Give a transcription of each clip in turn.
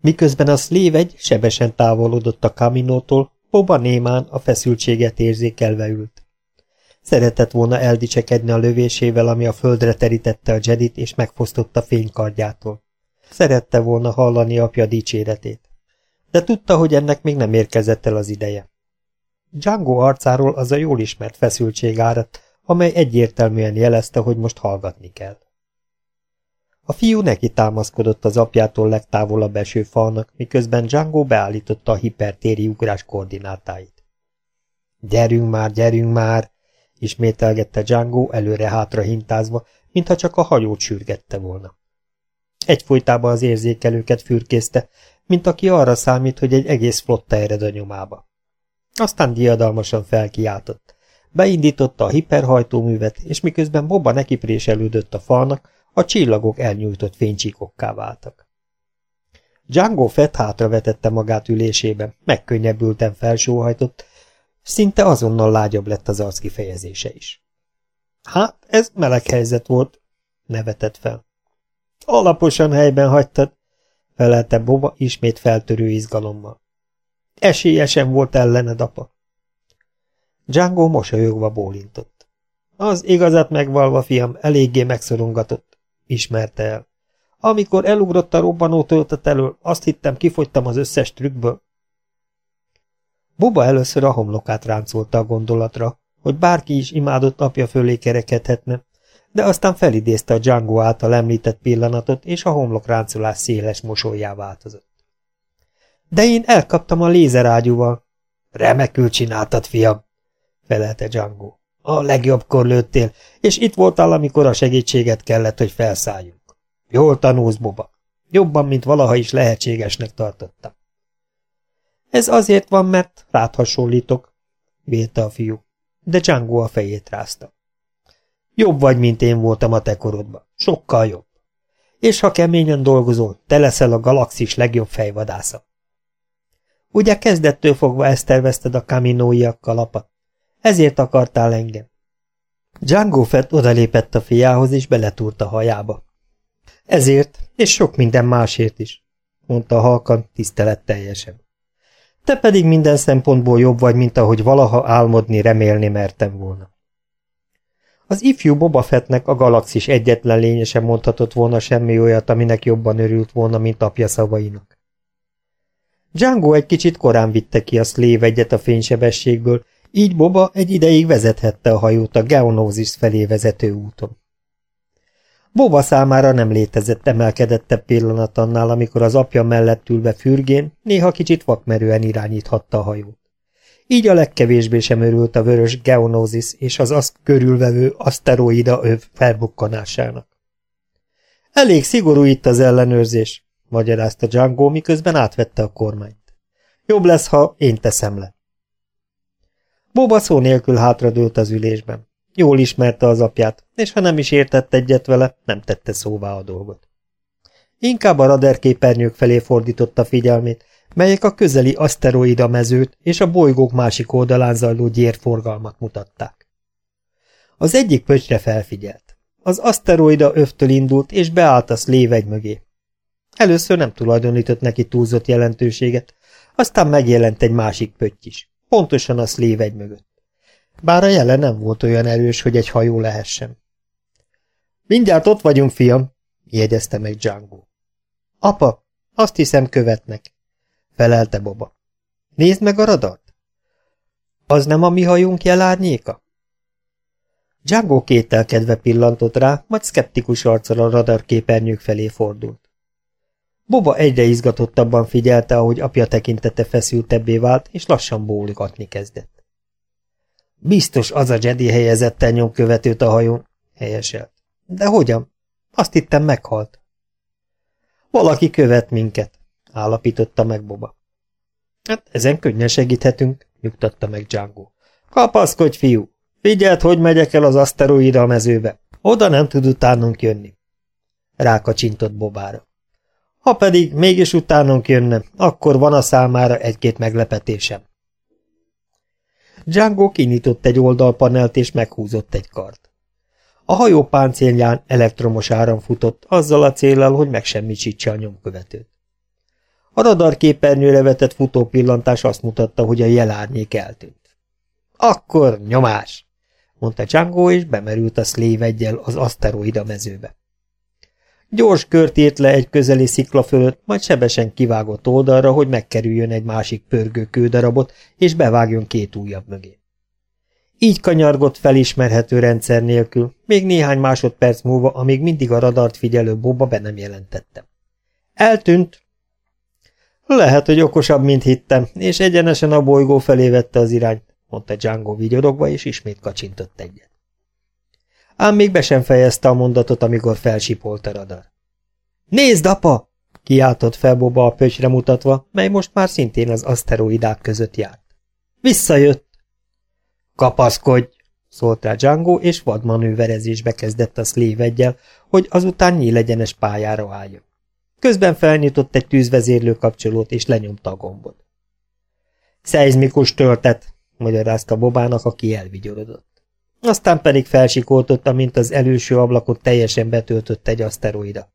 Miközben a szlév egy sebesen távolodott a kaminótól, Boba némán a feszültséget érzékelve ült. Szeretett volna eldicsekedni a lövésével, ami a földre terítette a Jedit és megfosztotta fénykardjától. Szerette volna hallani apja dicséretét. De tudta, hogy ennek még nem érkezett el az ideje. Django arcáról az a jól ismert feszültség áradt, amely egyértelműen jelezte, hogy most hallgatni kell. A fiú neki támaszkodott az apjától legtávolabb eső falnak, miközben Django beállította a hipertéri ugrás koordinátáit. Gyerünk már, gyerünk már! ismételgette Django előre-hátra hintázva, mintha csak a hajót sürgette volna. Egyfolytában az érzékelőket fürkészte, mint aki arra számít, hogy egy egész flotta ered a nyomába. Aztán diadalmasan felkiáltott. Beindította a hiperhajtóművet, és miközben Boba nekipréselődött a falnak, a csillagok elnyújtott fénycsíkokká váltak. Django Fett hátravetette magát ülésébe, megkönnyebbülten felsóhajtott, szinte azonnal lágyabb lett az arc kifejezése is. Hát, ez meleg helyzet volt, nevetett fel. Alaposan helyben hagytad, felelte Boba ismét feltörő izgalommal. Esélyesen volt ellened, apa. Django mosolyogva bólintott. Az igazat megvalva, fiam, eléggé megszorongatott, ismerte el. Amikor elugrott a robbanó töltet elől, azt hittem, kifogytam az összes trükkből. Boba először a homlokát ráncolta a gondolatra, hogy bárki is imádott apja fölé kerekedhetne, de aztán felidézte a Django által említett pillanatot, és a homlokráncolás széles mosolyá változott. De én elkaptam a lézerágyúval. Remekül csináltad, fiam, felelte Django. A legjobbkor lőttél, és itt voltál, amikor a segítséget kellett, hogy felszálljunk. Jól tanulsz, Boba. Jobban, mint valaha is lehetségesnek tartottam. Ez azért van, mert rád hasonlítok, vélte a fiú, de Django a fejét rázta. Jobb vagy, mint én voltam a te korodban. Sokkal jobb. És ha keményen dolgozol, te leszel a galaxis legjobb fejvadásza. Ugye kezdettől fogva ezt tervezted a kaminóiakkal, apa? Ezért akartál engem. Django Fett odalépett a fiához, és beletúrt a hajába. Ezért, és sok minden másért is, mondta halkan tiszteletteljesen. Te pedig minden szempontból jobb vagy, mint ahogy valaha álmodni, remélni mertem volna. Az ifjú Boba Fettnek a galaxis egyetlen lénye sem mondhatott volna semmi olyat, aminek jobban örült volna, mint apja szavainak. Django egy kicsit korán vitte ki a szlév egyet a fénysebességből, így Boba egy ideig vezethette a hajót a Geonosis felé vezető úton. Boba számára nem létezett emelkedettebb pillanat annál, amikor az apja mellett ülve fürgén, néha kicsit vakmerően irányíthatta a hajót. Így a legkevésbé sem örült a vörös Geonosis és az azt körülvevő aszteroida öv felbukkanásának. Elég szigorú itt az ellenőrzés, magyarázta Django, miközben átvette a kormányt. Jobb lesz, ha én teszem le. Boba szó nélkül hátradőlt az ülésben. Jól ismerte az apját, és ha nem is értett egyet vele, nem tette szóvá a dolgot. Inkább a radarképernyők felé fordította figyelmét, melyek a közeli aszteroida mezőt és a bolygók másik oldalán zajló gyérforgalmat mutatták. Az egyik pöcsre felfigyelt. Az aszteroida övtől indult, és beállt a szlévegy mögé. Először nem tulajdonított neki túlzott jelentőséget, aztán megjelent egy másik pötty is, pontosan a szlévegy mögött. Bár a jele nem volt olyan erős, hogy egy hajó lehessen. Mindjárt ott vagyunk, fiam, jegyezte meg Django. Apa, azt hiszem követnek, felelte Boba. Nézd meg a radart! Az nem a mi hajónk jelárnyéka? Django kételkedve pillantott rá, majd szkeptikus arccal a radar képernyők felé fordult. Boba egyre izgatottabban figyelte, ahogy apja tekintete feszültebbé vált, és lassan bólikatni kezdett. Biztos az a Jedi helyezett el nyomkövetőt a hajón, helyeselt. De hogyan? Azt hittem meghalt. Valaki követ minket, állapította meg Boba. Hát ezen könnyen segíthetünk, nyugtatta meg Django. Kapaszkodj, fiú! Figyeld, hogy megyek el az aszteroida mezőbe. Oda nem tud utánunk jönni. Rákacsintott Bobára. Ha pedig mégis utánunk jönne, akkor van a számára egy-két meglepetésem. Django kinyitott egy oldalpanelt és meghúzott egy kart. A hajó páncélján elektromos áram futott, azzal a célral, hogy megsemmisítse a nyomkövetőt. A radar képernyőre vetett futó pillantás azt mutatta, hogy a jelárnyék eltűnt. Akkor nyomás! mondta Django, és bemerült a szlév egyel az aszteroida mezőbe. Gyors kört írt le egy közeli szikla fölött, majd sebesen kivágott oldalra, hogy megkerüljön egy másik pörgő kődarabot, és bevágjon két újabb mögé. Így kanyargott felismerhető rendszer nélkül, még néhány másodperc múlva, amíg mindig a radart figyelő Boba be nem jelentettem. Eltűnt. Lehet, hogy okosabb, mint hittem, és egyenesen a bolygó felé vette az irányt, mondta Django vigyorogva, és ismét kacsintott egyet. Ám még be sem fejezte a mondatot, amikor felsipolt a radar. Nézd, apa! kiáltott fel Boba a pöcsre mutatva, mely most már szintén az aszteroidák között járt. Visszajött! Kapaszkodj! szólt rá Django, és vadmanőverezésbe kezdett a szlévegyel, hogy azután nyílegyenes pályára álljon. Közben felnyitott egy tűzvezérlő kapcsolót, és lenyomta a gombot. Szeizmikus töltet, magyarázta Bobának, aki elvigyorodott. Aztán pedig felsikoltotta, mint az előső ablakot teljesen betöltött egy aszteroida.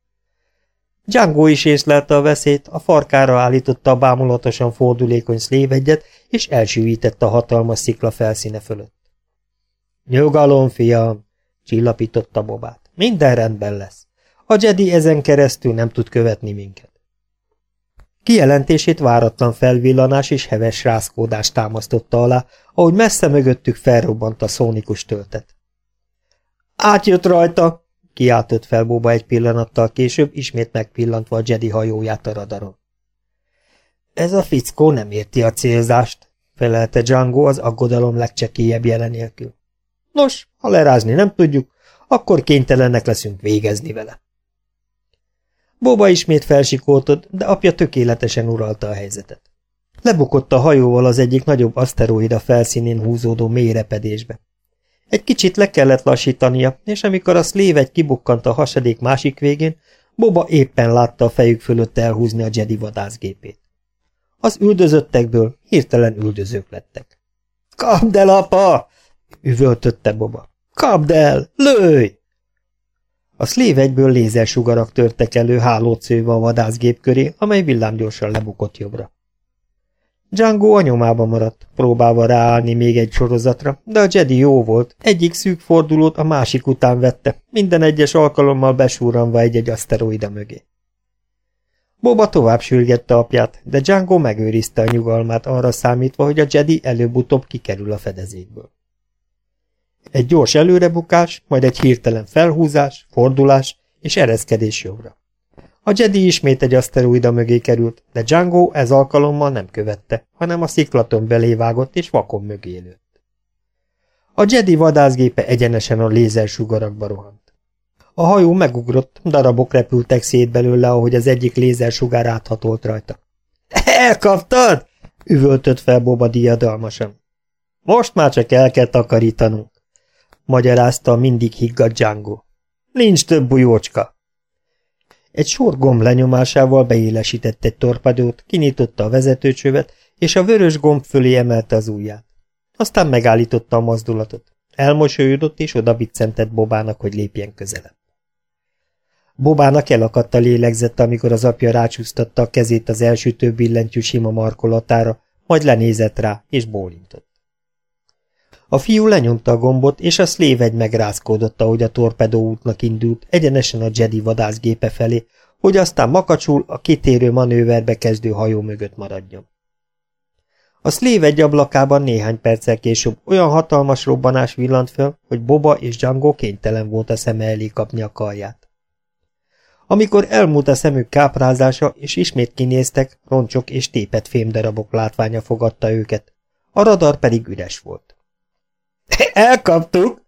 Django is észlelte a veszélyt, a farkára állította a bámulatosan fordulékony szlévegyet, és elsűvítette a hatalmas szikla felszíne fölött. Nyugalom, fiam, csillapította Bobát. Minden rendben lesz. A Jedi ezen keresztül nem tud követni minket. Kijelentését váratlan felvillanás és heves rázkódás támasztotta alá, ahogy messze mögöttük felrobbant a szónikus töltet. Átjött rajta! kiáltott fel Boba egy pillanattal később, ismét megpillantva a Jedi hajóját a radaron. Ez a fickó nem érti a célzást, felelte Django az aggodalom legcsekélyebb jelenélkül. Nos, ha lerázni nem tudjuk, akkor kénytelenek leszünk végezni vele. Boba ismét felsikoltott, de apja tökéletesen uralta a helyzetet. Lebukott a hajóval az egyik nagyobb aszteroida felszínén húzódó mély repedésbe. Egy kicsit le kellett lassítania, és amikor a szlév egy kibukkant a hasadék másik végén, Boba éppen látta a fejük fölött elhúzni a Jedi vadászgépét. Az üldözöttekből hirtelen üldözők lettek. – Kapd el, apa! – üvöltötte Boba. – Kapd el! Lőj! A szlév egyből lézersugarak törtek elő hálót szőve a vadászgép köré, amely villámgyorsan lebukott jobbra. Django a nyomába maradt, próbálva ráállni még egy sorozatra, de a Jedi jó volt, egyik szűk fordulót a másik után vette, minden egyes alkalommal besúranva egy-egy aszteroida mögé. Boba tovább sürgette apját, de Django megőrizte a nyugalmát arra számítva, hogy a Jedi előbb-utóbb kikerül a fedezékből. Egy gyors előrebukás, majd egy hirtelen felhúzás, fordulás és ereszkedés jobbra. A Jedi ismét egy aszteroida mögé került, de Django ez alkalommal nem követte, hanem a sziklaton belévágott és vakon mögé lőtt. A Jedi vadászgépe egyenesen a lézersugarakba rohant. A hajó megugrott, darabok repültek szét belőle, ahogy az egyik lézersugár áthatolt rajta. – Elkaptad? – üvöltött fel Boba diadalmasan. – Most már csak el kell takarítanunk magyarázta a mindig higgadt Django. Nincs több bujócska. Egy sor gomb lenyomásával beélesített egy torpedót, kinyitotta a vezetőcsövet, és a vörös gomb fölé emelte az ujját. Aztán megállította a mozdulatot. Elmosolyodott, és oda Bobának, hogy lépjen közelebb. Bobának elakadt a lélegzett, amikor az apja rácsúsztatta a kezét az első több billentyű sima markolatára, majd lenézett rá, és bólintott. A fiú lenyomta a gombot, és a egy megrázkódott, ahogy a torpedó útnak indult, egyenesen a Jedi vadászgépe felé, hogy aztán makacsul a kitérő manőverbe kezdő hajó mögött maradjon. A szlév egy ablakában néhány perccel később olyan hatalmas robbanás villant föl, hogy Boba és Django kénytelen volt a szeme elé kapni a karját. Amikor elmúlt a szemük káprázása, és ismét kinéztek, roncsok és tépet fémdarabok látványa fogadta őket, a radar pedig üres volt. Elkaptuk!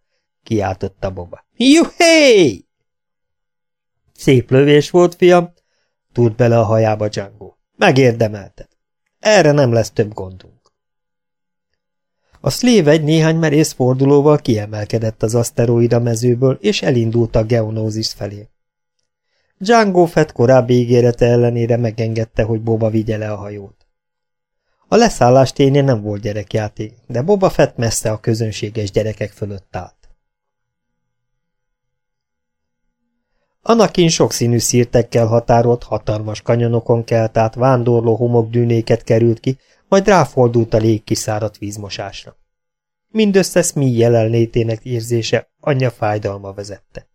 kiáltotta Boba. Juhé! Szép lövés volt, fiam, túrt bele a hajába Django. Megérdemelted. Erre nem lesz több gondunk. A szlév egy néhány merész fordulóval kiemelkedett az aszteroida mezőből, és elindult a geonózis felé. Django Fett korábbi ígérete ellenére megengedte, hogy Boba vigye le a hajót. A leszállás ténye nem volt gyerekjáték, de Boba Fett messze a közönséges gyerekek fölött állt. Anakin sokszínű szírtekkel határolt, hatalmas kanyonokon kelt át, vándorló homokdűnéket került ki, majd ráfordult a lég kiszáradt vízmosásra. Mindössze Smee jelenlétének érzése anyja fájdalma vezette.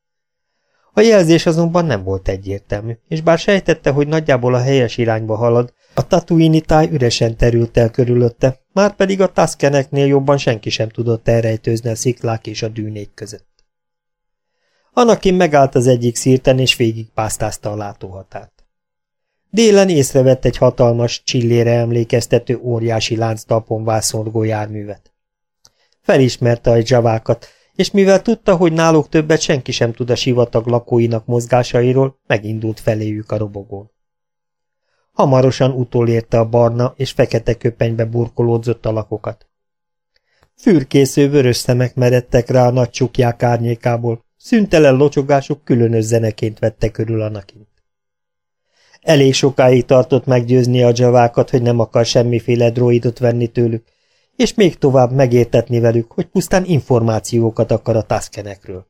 A jelzés azonban nem volt egyértelmű, és bár sejtette, hogy nagyjából a helyes irányba halad, a Tatooine táj üresen terült el körülötte, már pedig a Tuskeneknél jobban senki sem tudott elrejtőzni a sziklák és a dűnék között. Anakin megállt az egyik szírten, és végigpásztázta a látóhatárt. Délen észrevett egy hatalmas, csillére emlékeztető óriási lánctalpon vászorgó járművet. Felismerte a javákat, és mivel tudta, hogy náluk többet senki sem tud a sivatag lakóinak mozgásairól, megindult feléjük a robogón. Hamarosan utolérte a barna és fekete köpenybe burkolódzott alakokat. Fürkésző vörös szemek meredtek rá a nagy csukják árnyékából, szüntelen locsogások különös zeneként vette körül Anakint. Elég sokáig tartott meggyőzni a javákat, hogy nem akar semmiféle droidot venni tőlük, és még tovább megértetni velük, hogy pusztán információkat akar a taszkenekről.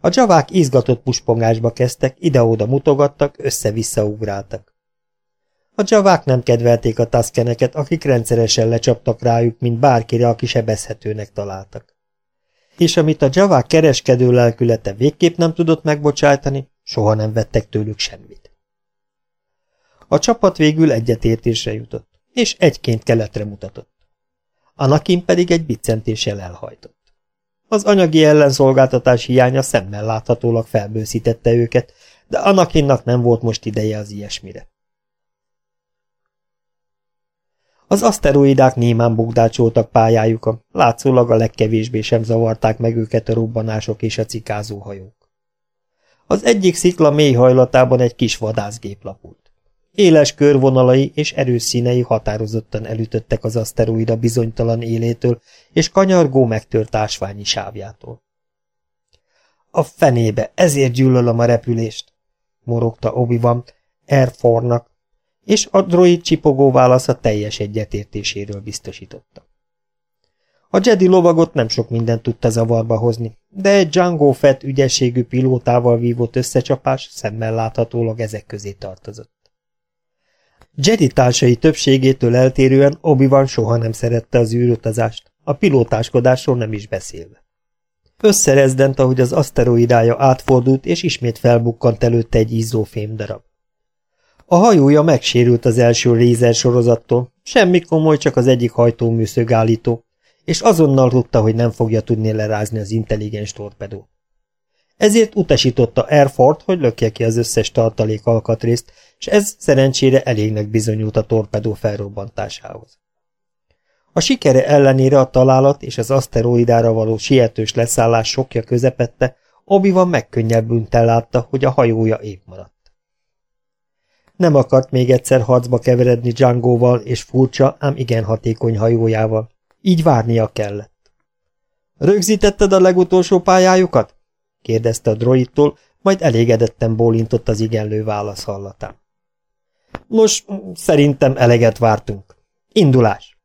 A javák izgatott puspongásba kezdtek, ide-oda mutogattak, össze-vissza ugráltak. A javák nem kedvelték a taszkeneket, akik rendszeresen lecsaptak rájuk, mint bárkire, aki sebezhetőnek találtak. És amit a javák kereskedő lelkülete végképp nem tudott megbocsájtani, soha nem vettek tőlük semmit. A csapat végül egyetértésre jutott és egyként keletre mutatott. Anakin pedig egy biccentéssel elhajtott. Az anyagi ellenszolgáltatás hiánya szemmel láthatólag felbőszítette őket, de Anakinnak nem volt most ideje az ilyesmire. Az aszteroidák némán bugdácsoltak pályájukon, látszólag a legkevésbé sem zavarták meg őket a robbanások és a cikázó hajók. Az egyik szikla mély hajlatában egy kis vadászgép lapult. Éles körvonalai és erős színei határozottan elütöttek az aszteroida bizonytalan élétől és kanyargó megtört ásványi sávjától. A fenébe, ezért gyűlölöm a repülést, morogta Obi-Wan Airfornak, és a droid csipogó válasza teljes egyetértéséről biztosította. A Jedi lovagot nem sok mindent tudta zavarba hozni, de egy Django Fett ügyességű pilótával vívott összecsapás szemmel láthatólag ezek közé tartozott. Jedi társai többségétől eltérően Obi-Wan soha nem szerette az űrutazást, a pilótáskodásról nem is beszélve. Összerezdent, ahogy az aszteroidája átfordult, és ismét felbukkant előtte egy izzó fémdarab. A hajója megsérült az első lézer sorozattól, semmi komoly, csak az egyik hajtóműszög állító, és azonnal tudta, hogy nem fogja tudni lerázni az intelligens torpedót. Ezért utasította Airfort, hogy lökje ki az összes tartalék alkatrészt, és ez szerencsére elégnek bizonyult a torpedó felrobbantásához. A sikere ellenére a találat és az aszteroidára való sietős leszállás sokja közepette, Obi-Wan megkönnyebbünten látta, hogy a hajója épp maradt. Nem akart még egyszer harcba keveredni Django-val és furcsa, ám igen hatékony hajójával, így várnia kellett. Rögzítetted a legutolsó pályájukat? kérdezte a droidtól, majd elégedetten bólintott az igenlő válasz hallatán. Nos, szerintem eleget vártunk. Indulás!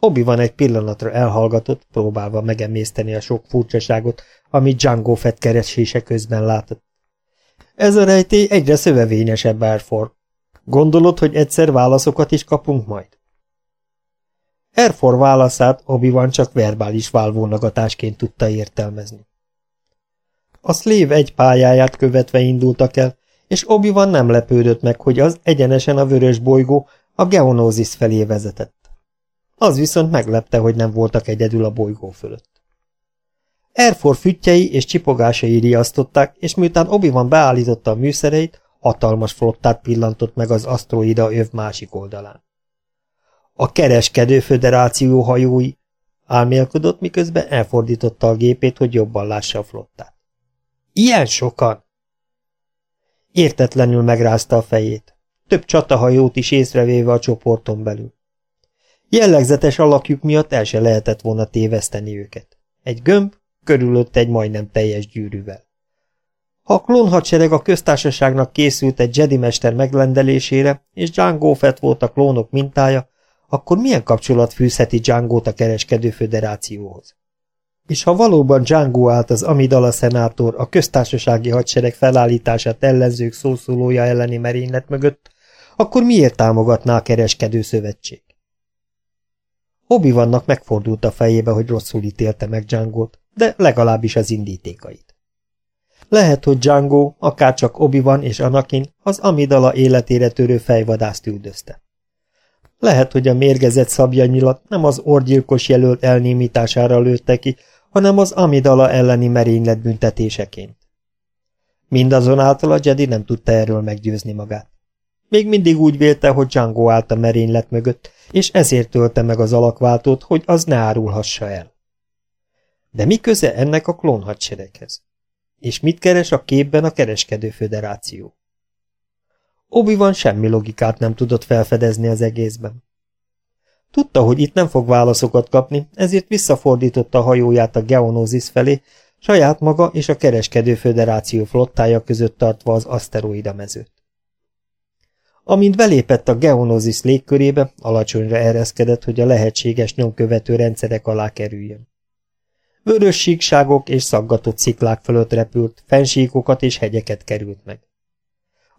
Obi van egy pillanatra elhallgatott, próbálva megemészteni a sok furcsaságot, amit Django Fett keresése közben látott. Ez a rejtély egyre szövevényesebb, Airfor. Gondolod, hogy egyszer válaszokat is kapunk majd? Airfor válaszát obi csak verbális válvónagatásként tudta értelmezni. A szlév egy pályáját követve indultak el, és obi nem lepődött meg, hogy az egyenesen a vörös bolygó a Geonózis felé vezetett. Az viszont meglepte, hogy nem voltak egyedül a bolygó fölött. Erfor füttyei és csipogásai riasztották, és miután obi beállította a műszereit, hatalmas flottát pillantott meg az asztroida öv másik oldalán. A kereskedő föderáció hajói álmélkodott, miközben elfordította a gépét, hogy jobban lássa a flottát. Ilyen sokan! Értetlenül megrázta a fejét. Több csatahajót is észrevéve a csoporton belül. Jellegzetes alakjuk miatt el se lehetett volna téveszteni őket. Egy gömb, körülött egy majdnem teljes gyűrűvel. Ha a klónhadsereg a köztársaságnak készült egy Jedi mester meglendelésére, és Django Fett volt a klónok mintája, akkor milyen kapcsolat fűzheti Django-t a kereskedő föderációhoz? És ha valóban Django állt az Amidala szenátor a köztársasági hadsereg felállítását ellenzők szószólója elleni merénylet mögött, akkor miért támogatná a kereskedő szövetség? obi vannak megfordult a fejébe, hogy rosszul ítélte meg django de legalábbis az indítékait. Lehet, hogy Django, akárcsak obi van és Anakin, az Amidala életére törő fejvadászt üldözte. Lehet, hogy a mérgezett szabjanyilat nem az orgyilkos jelölt elnémítására lőtte ki, hanem az Amidala elleni merénylet büntetéseként. Mindazonáltal a Jedi nem tudta erről meggyőzni magát. Még mindig úgy vélte, hogy Django állt a merénylet mögött, és ezért tölte meg az alakváltót, hogy az ne árulhassa el. De mi köze ennek a klónhadsereghez? És mit keres a képben a kereskedő föderáció? Obi van semmi logikát nem tudott felfedezni az egészben. Tudta, hogy itt nem fog válaszokat kapni, ezért visszafordította a hajóját a Geonosis felé, saját maga és a kereskedő föderáció flottája között tartva az aszteroida mezőt. Amint belépett a Geonosis légkörébe, alacsonyra ereszkedett, hogy a lehetséges nyomkövető rendszerek alá kerüljön. Vörös síkságok és szaggatott sziklák fölött repült, fensíkokat és hegyeket került meg.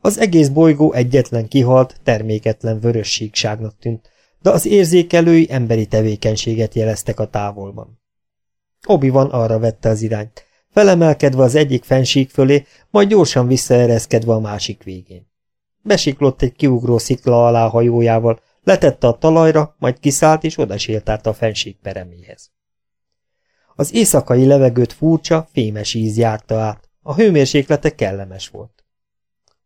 Az egész bolygó egyetlen kihalt, terméketlen vörös síkságnak tűnt, de az érzékelői emberi tevékenységet jeleztek a távolban. obi van arra vette az irányt, felemelkedve az egyik fensík fölé, majd gyorsan visszaereszkedve a másik végén. Besiklott egy kiugró szikla alá hajójával, letette a talajra, majd kiszállt és odasétált a fenség pereméhez. Az éjszakai levegőt furcsa, fémes íz járta át, a hőmérséklete kellemes volt.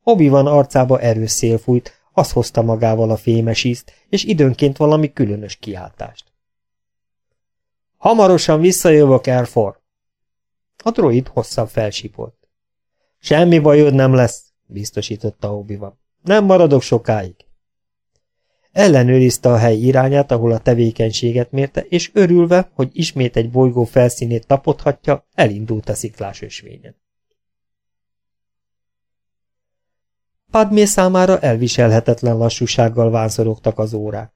Obi van arcába erős szél fújt, az hozta magával a fémes ízt, és időnként valami különös kiáltást. Hamarosan visszajövök, Erfor! A droid hosszabb felsipolt. Semmi bajod nem lesz, biztosította obi van. Nem maradok sokáig. Ellenőrizte a hely irányát, ahol a tevékenységet mérte, és örülve, hogy ismét egy bolygó felszínét tapodhatja, elindult a sziklás ösvényen. Padmé számára elviselhetetlen lassúsággal vánszorogtak az órák.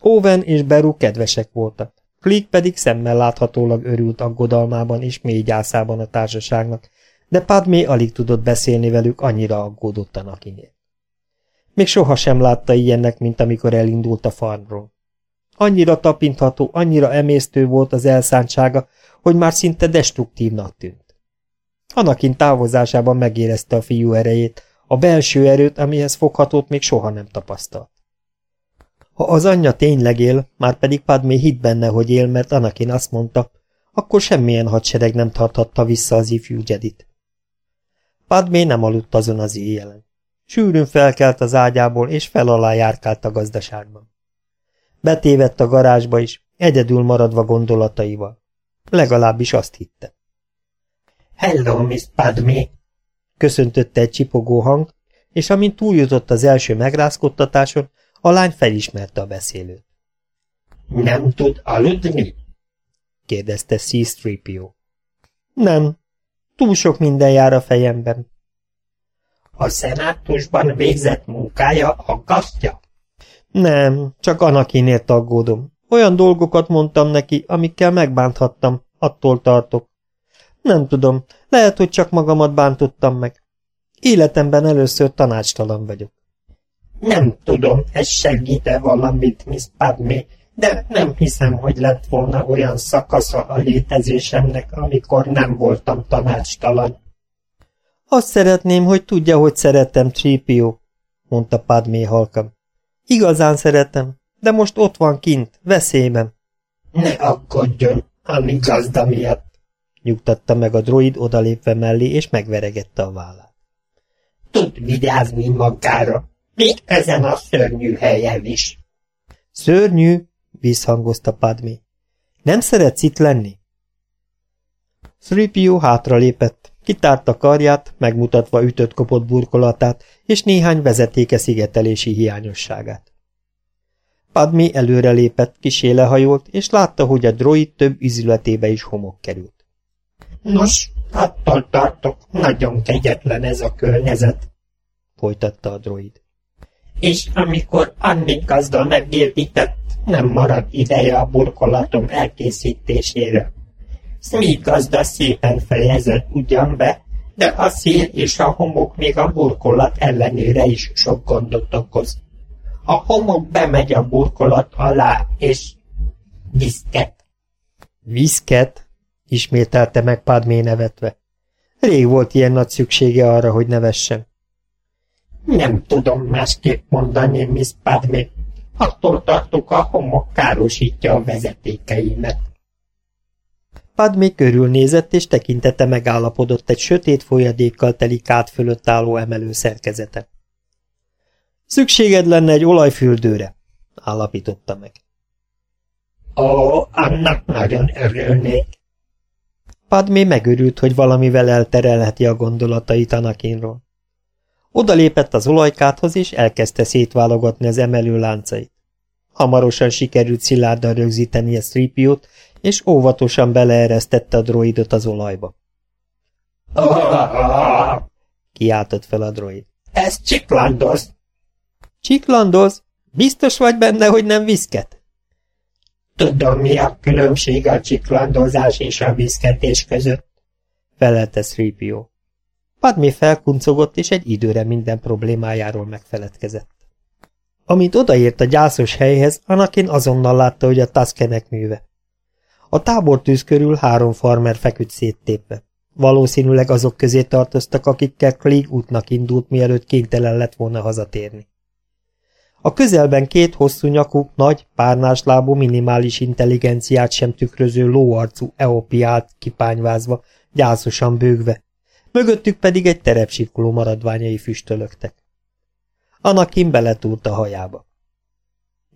Owen és Beru kedvesek voltak, Klik pedig szemmel láthatólag örült aggodalmában és mély gyászában a társaságnak, de Padmé alig tudott beszélni velük, annyira aggódott a nakinél. Még sohasem látta ilyennek, mint amikor elindult a farmról. Annyira tapintható, annyira emésztő volt az elszántsága, hogy már szinte destruktívnak tűnt. Anakin távozásában megérezte a fiú erejét, a belső erőt, amihez foghatót még soha nem tapasztalt. Ha az anyja tényleg él, már pedig Padmé hitt benne, hogy él, mert Anakin azt mondta, akkor semmilyen hadsereg nem tarthatta vissza az ifjú Jedit. Padmé nem aludt azon az éjjelen. Sűrűn felkelt az ágyából, és fel alá járkált a gazdaságban. Betévett a garázsba is, egyedül maradva gondolataival. Legalábbis azt hitte. Hello, Miss Padmé! Köszöntötte egy csipogó hang, és amint túljutott az első megrázkodtatáson, a lány felismerte a beszélőt. Nem tud aludni? kérdezte C-3PO. Nem, túl sok minden jár a fejemben. A szenátusban végzett munkája aggasztja? Nem, csak Anakinért aggódom. Olyan dolgokat mondtam neki, amikkel megbánthattam, attól tartok. Nem tudom, lehet, hogy csak magamat bántottam meg. Életemben először tanácstalan vagyok. Nem tudom, ez segít-e valamit, Miss Padmé, de nem hiszem, hogy lett volna olyan szakasza a létezésemnek, amikor nem voltam tanácstalan. Azt szeretném, hogy tudja, hogy szeretem, Tripio, mondta Padmé halkam. Igazán szeretem, de most ott van kint, veszélyben. Ne aggódjon, ami gazda miatt, nyugtatta meg a droid odalépve mellé, és megveregette a vállát. Tud vigyázni magára, még ezen a szörnyű helyen is. Szörnyű, visszhangozta Padmé. Nem szeretsz itt lenni? Sripio hátralépett, Kitárta karját, megmutatva ütött-kopott burkolatát és néhány vezetéke szigetelési hiányosságát. Padmi előrelépett, kisélehajolt, és látta, hogy a droid több üzületébe is homok került. Nos, attól tartok, nagyon kegyetlen ez a környezet, folytatta a droid. És amikor Anni gazda megértített, nem marad ideje a burkolatom elkészítésére. Smith gazda szépen fejezett ugyan be, de a szél és a homok még a burkolat ellenére is sok gondot okoz. A homok bemegy a burkolat alá, és viszket. Viszket? Ismételte meg Padmé nevetve. Rég volt ilyen nagy szüksége arra, hogy nevessen. Nem tudom másképp mondani, Miss Padmé. Attól tartok, a homok károsítja a vezetékeimet. Padmé körülnézett, és tekintete megállapodott egy sötét folyadékkal teli kát fölött álló emelő szerkezete. Szükséged lenne egy olajfüldőre, állapította meg. Ó, annak nagyon örülnék. Padmé megörült, hogy valamivel elterelheti a gondolatait Anakinról. Oda lépett az olajkáthoz, és elkezdte szétválogatni az emelő láncait. Hamarosan sikerült szilárdan rögzíteni a stripiót, és óvatosan beleeresztette a droidot az olajba. Kiáltott fel a droid. Ez csiklandoz! Csiklandoz? Biztos vagy benne, hogy nem viszket? Tudom, mi a különbség a csiklandozás és a viszketés között. Felelte Sripió. Padmé felkuncogott, és egy időre minden problémájáról megfeledkezett. Amint odaért a gyászos helyhez, Anakin azonnal látta, hogy a Tuskenek műve. A tábortűz körül három farmer feküdt széttépve. Valószínűleg azok közé tartoztak, akikkel Klieg útnak indult, mielőtt kénytelen lett volna hazatérni. A közelben két hosszú nyakú, nagy, párnáslábú, minimális intelligenciát sem tükröző lóarcú eopiát kipányvázva, gyászosan bőgve, mögöttük pedig egy terepsirkuló maradványai füstölögtek. Anakin beletúrt a hajába.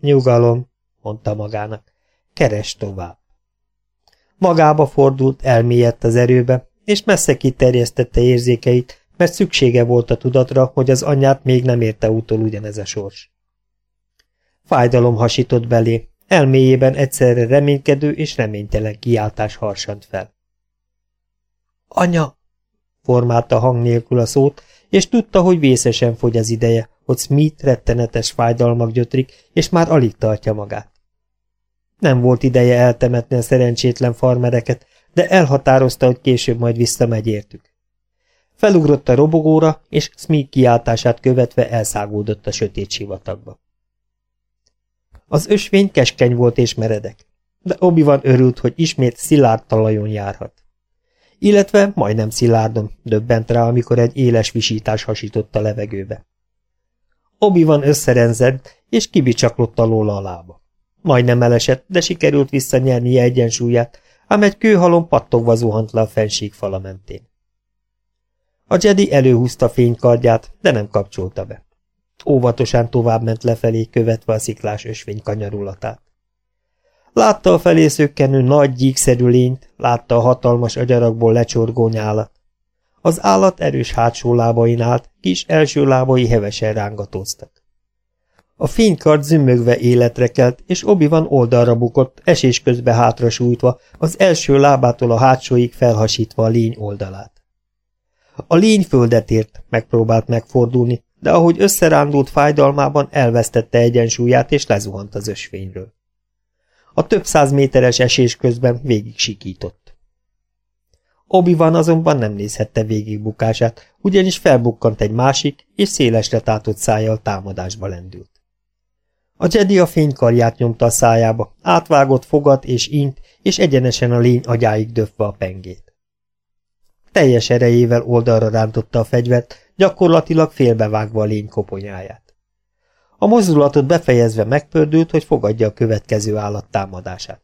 Nyugalom, mondta magának, keres tovább. Magába fordult, elmélyedt az erőbe, és messze kiterjesztette érzékeit, mert szüksége volt a tudatra, hogy az anyját még nem érte utol ugyanez a sors. Fájdalom hasított belé, elméjében egyszerre reménykedő és reménytelen kiáltás harsant fel. Anya! formálta hang nélkül a szót, és tudta, hogy vészesen fogy az ideje, hogy Smith rettenetes fájdalmak gyötrik, és már alig tartja magát. Nem volt ideje eltemetni a szerencsétlen farmereket, de elhatározta, hogy később majd visszamegy értük. Felugrott a robogóra, és Smith kiáltását követve elszágódott a sötét sivatagba. Az ösvény keskeny volt és meredek, de obi van örült, hogy ismét szilárd talajon járhat. Illetve majdnem szilárdon döbbent rá, amikor egy éles visítás hasított a levegőbe. obi van összerenzett, és kibicsaklott alól a lába. Majdnem elesett, de sikerült visszanyernie egyensúlyát, ám egy kőhalom pattogva zuhant le a fenség fala mentén. A Jedi előhúzta fénykardját, de nem kapcsolta be. Óvatosan továbbment lefelé, követve a sziklás ösvény kanyarulatát. Látta a felé szökkenő nagy gyíkszerű lényt, látta a hatalmas agyarakból lecsorgó nyálat. Az állat erős hátsó lábain állt, kis első lábai hevesen rángatóztak. A fénykard zümmögve életre kelt, és obi van oldalra bukott, esés közbe hátra sújtva, az első lábától a hátsóig felhasítva a lény oldalát. A lény földet ért, megpróbált megfordulni, de ahogy összerándult fájdalmában elvesztette egyensúlyát és lezuhant az ösvényről. A több száz méteres esés közben végig sikított. obi van azonban nem nézhette végig bukását, ugyanis felbukkant egy másik, és szélesre tátott szájjal támadásba lendült. A Jedi a fénykarját nyomta a szájába, átvágott fogat és int, és egyenesen a lény agyáig döfve a pengét. Teljes erejével oldalra rántotta a fegyvert, gyakorlatilag félbevágva a lény koponyáját. A mozdulatot befejezve megpördült, hogy fogadja a következő állat támadását.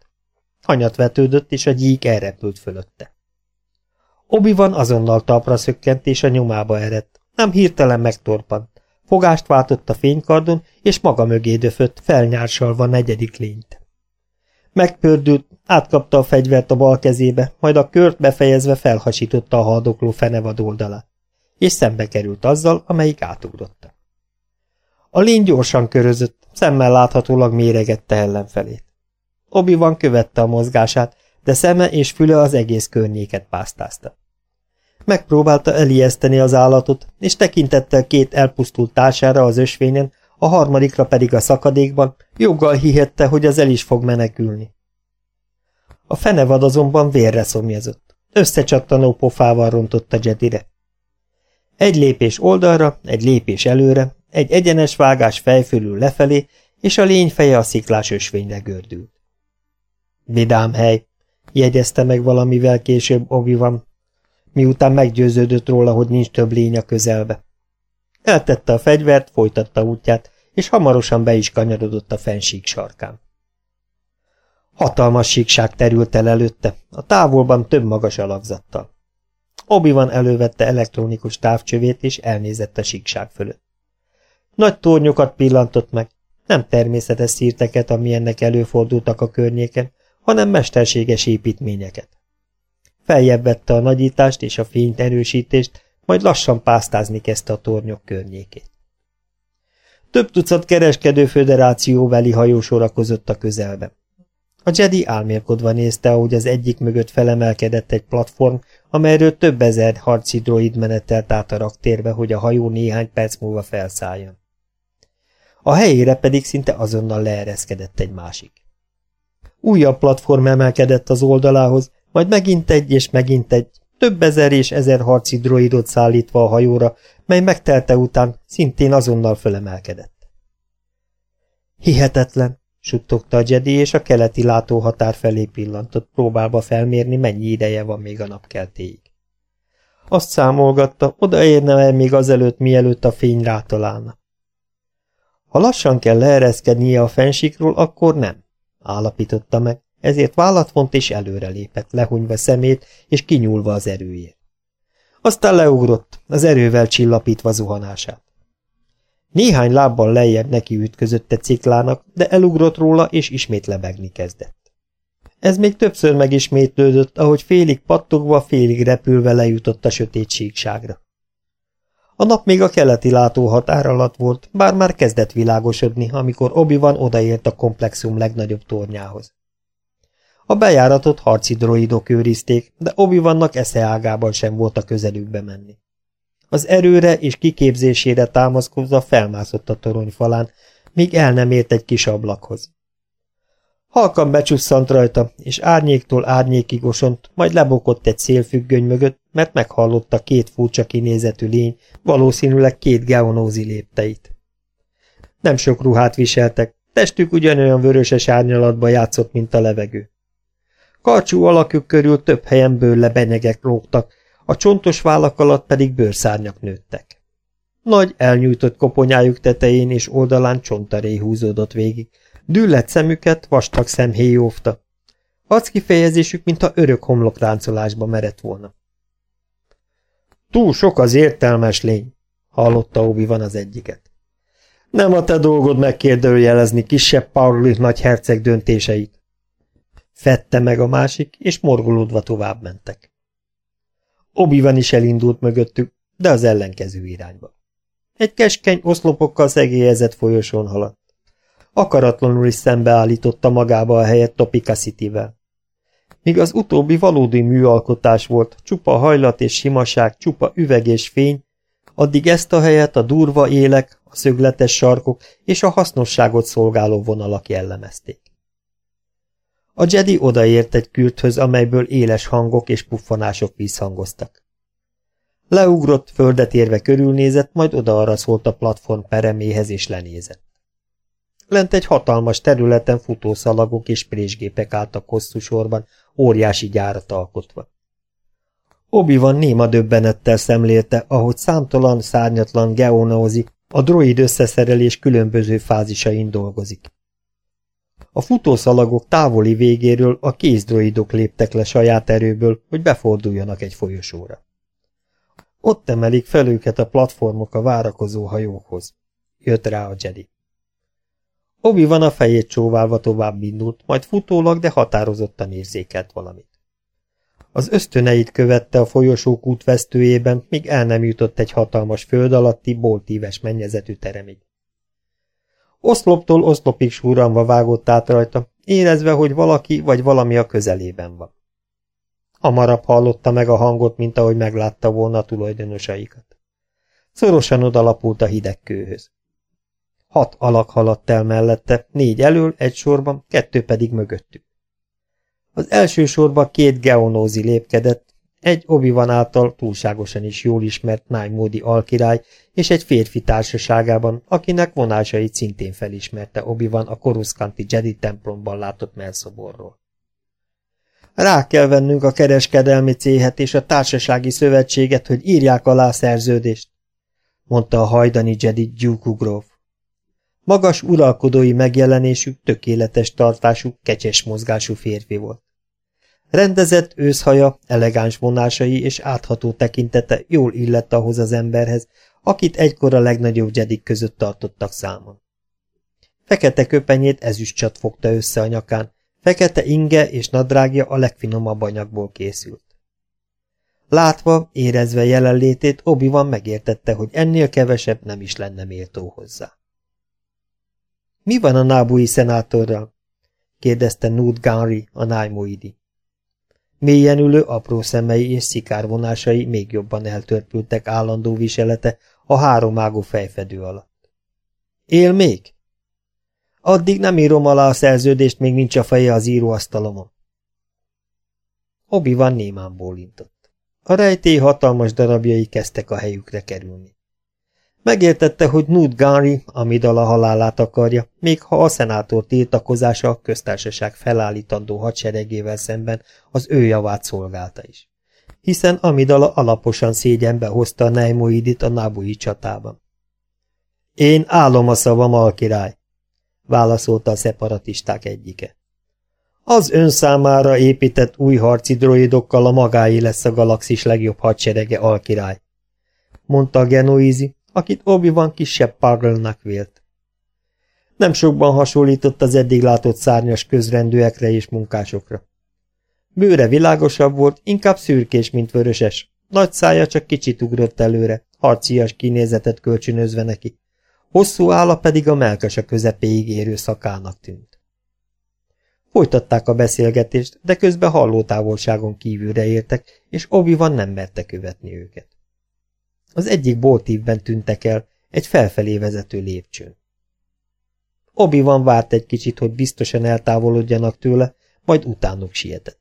Hanyat vetődött, és a gyík elrepült fölötte. obi van azonnal talpra szökkent, és a nyomába eredt, nem hirtelen megtorpant. Fogást váltott a fénykardon, és maga mögé döfött, felnyársalva negyedik lényt. Megpördült, átkapta a fegyvert a bal kezébe, majd a kört befejezve felhasította a haldokló fenevad oldalát, és szembe került azzal, amelyik átugrotta. A lény gyorsan körözött, szemmel láthatólag méregette ellenfelét. obi van követte a mozgását, de szeme és füle az egész környéket pásztázta. Megpróbálta elijeszteni az állatot, és tekintettel két elpusztult társára az ösvényen, a harmadikra pedig a szakadékban, joggal hihette, hogy az el is fog menekülni. A fenevad azonban vérre szomjazott. Összecsattanó pofával rontott a Jedire. Egy lépés oldalra, egy lépés előre, egy egyenes vágás fejfölül lefelé, és a lény feje a sziklás ösvényre gördült. Vidám hely, jegyezte meg valamivel később obi van, miután meggyőződött róla, hogy nincs több lény a közelbe. Eltette a fegyvert, folytatta útját, és hamarosan be is kanyarodott a fensík sarkán. Hatalmas síkság terült el előtte, a távolban több magas alakzattal. Obi-Wan elővette elektronikus távcsövét, és elnézett a síkság fölött. Nagy tornyokat pillantott meg, nem természetes szírteket, amilyennek előfordultak a környéken, hanem mesterséges építményeket. Feljebb vette a nagyítást és a fényt erősítést, majd lassan pásztázni kezdte a tornyok környékét. Több tucat kereskedő föderáció veli hajó sorakozott a közelbe. A Jedi álmélkodva nézte, ahogy az egyik mögött felemelkedett egy platform, amelyről több ezer harci droid menetelt át a raktérbe, hogy a hajó néhány perc múlva felszálljon. A helyére pedig szinte azonnal leereszkedett egy másik. Újabb platform emelkedett az oldalához, majd megint egy és megint egy, több ezer és ezer harci droidot szállítva a hajóra, mely megtelte után szintén azonnal fölemelkedett. Hihetetlen, suttogta a Jedi, és a keleti látóhatár felé pillantott, próbálva felmérni, mennyi ideje van még a napkeltéig. Azt számolgatta, odaérne el még azelőtt, mielőtt a fény rátalálna. Ha lassan kell leereszkednie a fensikról, akkor nem, állapította meg, ezért vállat vont és előrelépett, lehunyva szemét és kinyúlva az erőjét. Aztán leugrott, az erővel csillapítva zuhanását. Néhány lábbal lejjebb neki ütközött egy ciklának, de elugrott róla, és ismét lebegni kezdett. Ez még többször megismétlődött, ahogy félig pattogva, félig repülve lejutott a sötét síkságra. A nap még a keleti látóhatár alatt volt, bár már kezdett világosodni, amikor Obi-Wan odaért a komplexum legnagyobb tornyához. A bejáratot harci droidok őrizték, de Obi-Wannak eszeágában sem volt a közelükbe menni. Az erőre és kiképzésére támaszkodva felmászott a torony falán, míg el nem ért egy kis ablakhoz. Halkan becsusszant rajta, és árnyéktól árnyékig osont, majd lebokott egy szélfüggöny mögött, mert meghallotta két furcsa kinézetű lény, valószínűleg két geonózi lépteit. Nem sok ruhát viseltek, testük ugyanolyan vöröses árnyalatba játszott, mint a levegő. Karcsú alakjuk körül több helyen bőle benyegek rógtak, a csontos vállak alatt pedig bőrszárnyak nőttek. Nagy, elnyújtott koponyájuk tetején és oldalán csontaré húzódott végig, dűlett szemüket vastag szemhéj óvta. Arckifejezésük, mintha örök homlokráncolásba merett volna. Túl sok az értelmes lény, hallotta obi van az egyiket. Nem a te dolgod megkérdőjelezni kisebb Paulich nagy herceg döntéseit. Fette meg a másik, és morgolódva tovább mentek. Obi-Wan is elindult mögöttük, de az ellenkező irányba. Egy keskeny oszlopokkal szegélyezett folyosón haladt. Akaratlanul is szembeállította magába a helyet Topeka City-vel. Míg az utóbbi valódi műalkotás volt, csupa hajlat és simaság, csupa üveg és fény, addig ezt a helyet a durva élek, a szögletes sarkok és a hasznosságot szolgáló vonalak jellemezték. A Jedi odaért egy kürthöz, amelyből éles hangok és puffanások visszhangoztak. Leugrott, földet érve körülnézett, majd oda szólt a platform pereméhez és lenézett. Lent egy hatalmas területen futószalagok és présgépek álltak hosszú sorban, óriási gyárat alkotva. obi van néma döbbenettel szemlélte, ahogy számtalan, szárnyatlan geonózi a droid összeszerelés különböző fázisain dolgozik. A futószalagok távoli végéről a kézdroidok léptek le saját erőből, hogy beforduljanak egy folyosóra. Ott emelik fel őket a platformok a várakozó hajókhoz. Jött rá a Jedi. Obi van a fejét csóválva tovább indult, majd futólag, de határozottan érzékelt valamit. Az ösztöneit követte a folyosók útvesztőjében, míg el nem jutott egy hatalmas föld alatti, boltíves mennyezetű teremig. Oszloptól oszlopig súranva vágott át rajta, érezve, hogy valaki vagy valami a közelében van. Hamarabb hallotta meg a hangot, mint ahogy meglátta volna a tulajdonosaikat. Szorosan odalapult a hideg kőhöz. Hat alak haladt el mellette, négy elől, egy sorban, kettő pedig mögöttük. Az első sorban két geonózi lépkedett, egy obi által túlságosan is jól ismert nájmódi alkirály, és egy férfi társaságában, akinek vonásait szintén felismerte obi a koruszkanti Jedi templomban látott melszoborról. Rá kell vennünk a kereskedelmi céhet és a társasági szövetséget, hogy írják alá szerződést, mondta a hajdani Jedi Duke. Magas uralkodói megjelenésük, tökéletes tartású, kecses mozgású férfi volt. Rendezett őszhaja, elegáns vonásai és átható tekintete jól illett ahhoz az emberhez, akit egykor a legnagyobb jedik között tartottak számon. Fekete köpenyét ezüstcsat fogta össze a nyakán, fekete inge és nadrágja a legfinomabb anyagból készült. Látva, érezve jelenlétét, obi van megértette, hogy ennél kevesebb nem is lenne méltó hozzá. Mi van a nábúi szenátorral? kérdezte Nud Ganri, a nájmoidi. Mélyen ülő apró szemei és szikárvonásai még jobban eltörpültek állandó viselete a háromágú fejfedő alatt. Él még? Addig nem írom alá a szerződést, még nincs a feje az íróasztalomon. obi van némán bólintott. A rejtély hatalmas darabjai kezdtek a helyükre kerülni. Megértette, hogy Newt Gunry, a halálát akarja, még ha a szenátor tiltakozása a köztársaság felállítandó hadseregével szemben az ő javát szolgálta is. Hiszen Amidala alaposan szégyenbe hozta a Neimoidit a nábui csatában. Én állom a szavam, alkirály, válaszolta a szeparatisták egyike. Az ön számára épített új harci droidokkal a magáé lesz a galaxis legjobb hadserege, alkirály, mondta a Genoizi, akit Obi-Wan kisebb Pargelnak vélt. Nem sokban hasonlított az eddig látott szárnyas közrendűekre és munkásokra. Bőre világosabb volt, inkább szürkés, mint vöröses. Nagy szája csak kicsit ugrott előre, harcias kinézetet kölcsönözve neki. Hosszú álla pedig a melkasa közepéig érő szakának tűnt. Folytatták a beszélgetést, de közben hallótávolságon kívülre értek, és Obi-Wan nem merte követni őket. Az egyik boltívben tűntek el, egy felfelé vezető lépcsőn. obi van várt egy kicsit, hogy biztosan eltávolodjanak tőle, majd utánuk sietett.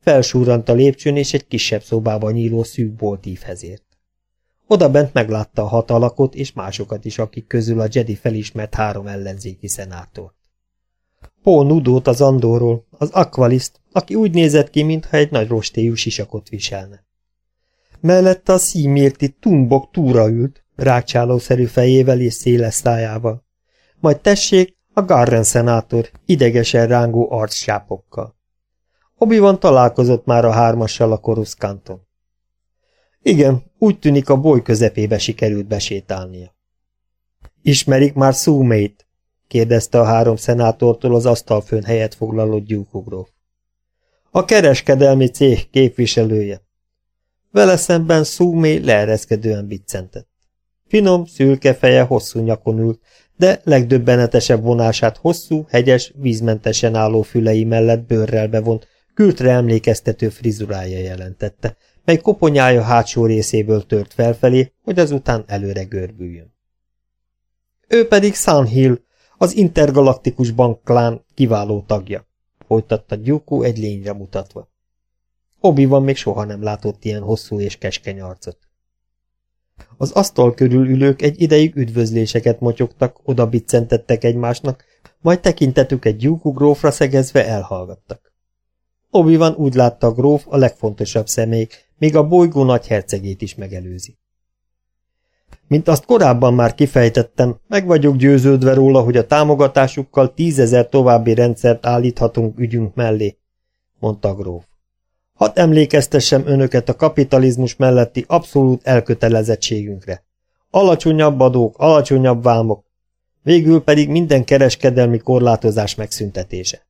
Felsúrant a lépcsőn, és egy kisebb szobában nyíló szűk boltívhez ért. Oda bent meglátta a hat alakot és másokat is, akik közül a Jedi felismert három ellenzéki szenátort. Paul Nudót az Andorról, az Aqualiszt, aki úgy nézett ki, mintha egy nagy rostélyú sisakot viselne. Mellette a szímérti tumbok túra ült, rákcsálószerű fejével és széles szájával. Majd tessék, a Garren szenátor, idegesen rángó arcsápokkal. obi van találkozott már a hármassal a koruszkanton. Igen, úgy tűnik a boly közepébe sikerült besétálnia. Ismerik már Szúmét? kérdezte a három szenátortól az asztalfőn helyet foglaló gyúkugróf. A kereskedelmi cég képviselője. Vele szemben Szúmé leereszkedően biccentett. Finom, szürke feje hosszú nyakon ült, de legdöbbenetesebb vonását hosszú, hegyes, vízmentesen álló fülei mellett bőrrel bevont, kültre emlékeztető frizurája jelentette, mely koponyája hátsó részéből tört felfelé, hogy azután előre görbüljön. Ő pedig Sunhill, az intergalaktikus bank klán kiváló tagja, folytatta Gyuku egy lényre mutatva obi van még soha nem látott ilyen hosszú és keskeny arcot. Az asztal körül ülők egy ideig üdvözléseket motyogtak, oda biccentettek egymásnak, majd tekintetük egy gyúkú grófra szegezve elhallgattak. obi úgy látta a gróf a legfontosabb személy, még a bolygó nagy hercegét is megelőzi. Mint azt korábban már kifejtettem, meg vagyok győződve róla, hogy a támogatásukkal tízezer további rendszert állíthatunk ügyünk mellé, mondta a gróf. Hadd emlékeztessem önöket a kapitalizmus melletti abszolút elkötelezettségünkre. Alacsonyabb adók, alacsonyabb vámok, végül pedig minden kereskedelmi korlátozás megszüntetése.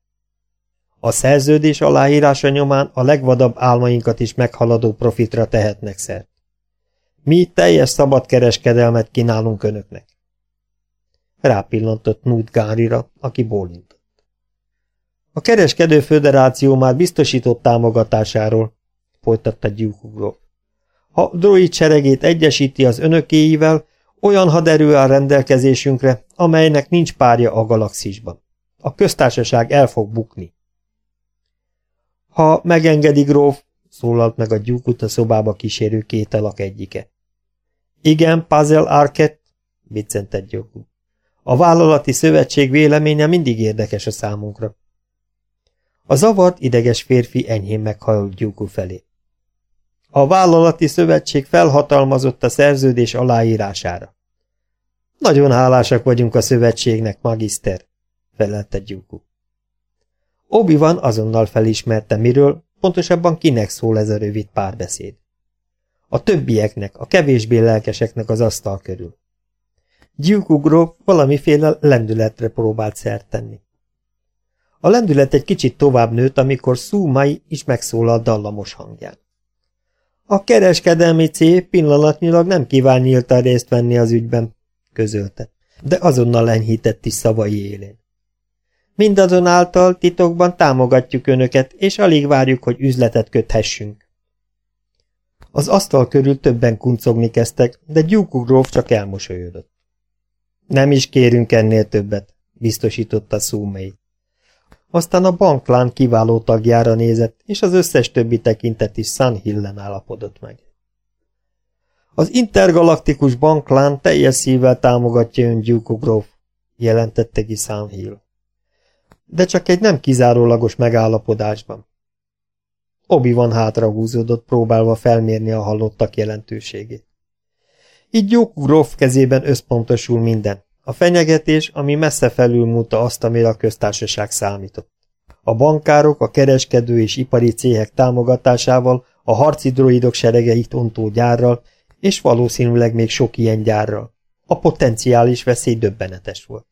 A szerződés aláírása nyomán a legvadabb álmainkat is meghaladó profitra tehetnek szert. Mi teljes szabad kereskedelmet kínálunk önöknek. Rápillantott Nút Gárira, aki bólint. A kereskedő föderáció már biztosított támogatásáról, folytatta Gyukugrov. Ha droid seregét egyesíti az önökéivel, olyan haderő áll rendelkezésünkre, amelynek nincs párja a galaxisban. A köztársaság el fog bukni. Ha megengedi, gróf, szólalt meg a gyúkut a szobába kísérő két alak egyike. Igen, Puzzle Arket, viccentett gyókú. A vállalati szövetség véleménye mindig érdekes a számunkra. A zavart ideges férfi enyhén meghajolt gyúkú felé. A vállalati szövetség felhatalmazott a szerződés aláírására. Nagyon hálásak vagyunk a szövetségnek, magiszter, felelte Gyuku. obi van azonnal felismerte, miről, pontosabban kinek szól ez a rövid párbeszéd. A többieknek, a kevésbé lelkeseknek az asztal körül. Gyuku Grove valamiféle lendületre próbált szert tenni. A lendület egy kicsit tovább nőtt, amikor Szú Mai is megszólalt dallamos hangján. A kereskedelmi cég pillanatnyilag nem kíván nyíltan részt venni az ügyben, közölte, de azonnal enyhített is szavai élén. Mindazonáltal titokban támogatjuk önöket, és alig várjuk, hogy üzletet köthessünk. Az asztal körül többen kuncogni kezdtek, de Gyúkú csak elmosolyodott. Nem is kérünk ennél többet, biztosította Szúmei. Aztán a banklán kiváló tagjára nézett, és az összes többi tekintet is Sun Hillen állapodott meg. Az intergalaktikus banklán teljes szívvel támogatja ön Duke Grove, jelentette ki Sun Hill. De csak egy nem kizárólagos megállapodásban. obi van hátrahúzódott, próbálva felmérni a hallottak jelentőségét. Így Duke Grove kezében összpontosul minden, a fenyegetés, ami messze felülmúlta azt, amire a köztársaság számított. A bankárok, a kereskedő és ipari céhek támogatásával, a harci droidok seregeit ontó gyárral, és valószínűleg még sok ilyen gyárral. A potenciális veszély döbbenetes volt.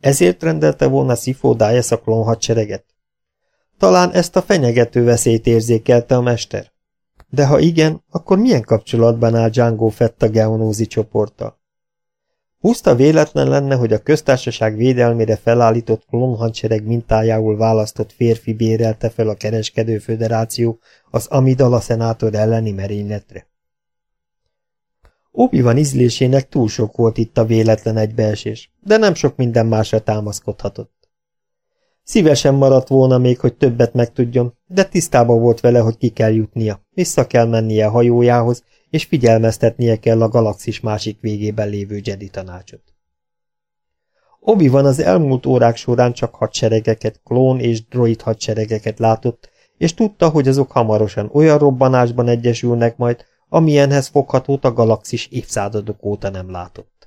Ezért rendelte volna Sifo Dyess a klón hadsereget? Talán ezt a fenyegető veszélyt érzékelte a mester. De ha igen, akkor milyen kapcsolatban áll Django Fett a geonózi csoporttal? Puszta véletlen lenne, hogy a köztársaság védelmére felállított klónhadsereg mintájául választott férfi bérelte fel a kereskedő föderáció az Amidala szenátor elleni merényletre. obi van ízlésének túl sok volt itt a véletlen egybeesés, de nem sok minden másra támaszkodhatott. Szívesen maradt volna még, hogy többet megtudjon, de tisztában volt vele, hogy ki kell jutnia, vissza kell mennie a hajójához, és figyelmeztetnie kell a galaxis másik végében lévő Jedi tanácsot. obi van az elmúlt órák során csak hadseregeket, klón és droid hadseregeket látott, és tudta, hogy azok hamarosan olyan robbanásban egyesülnek majd, amilyenhez foghatót a galaxis évszázadok óta nem látott.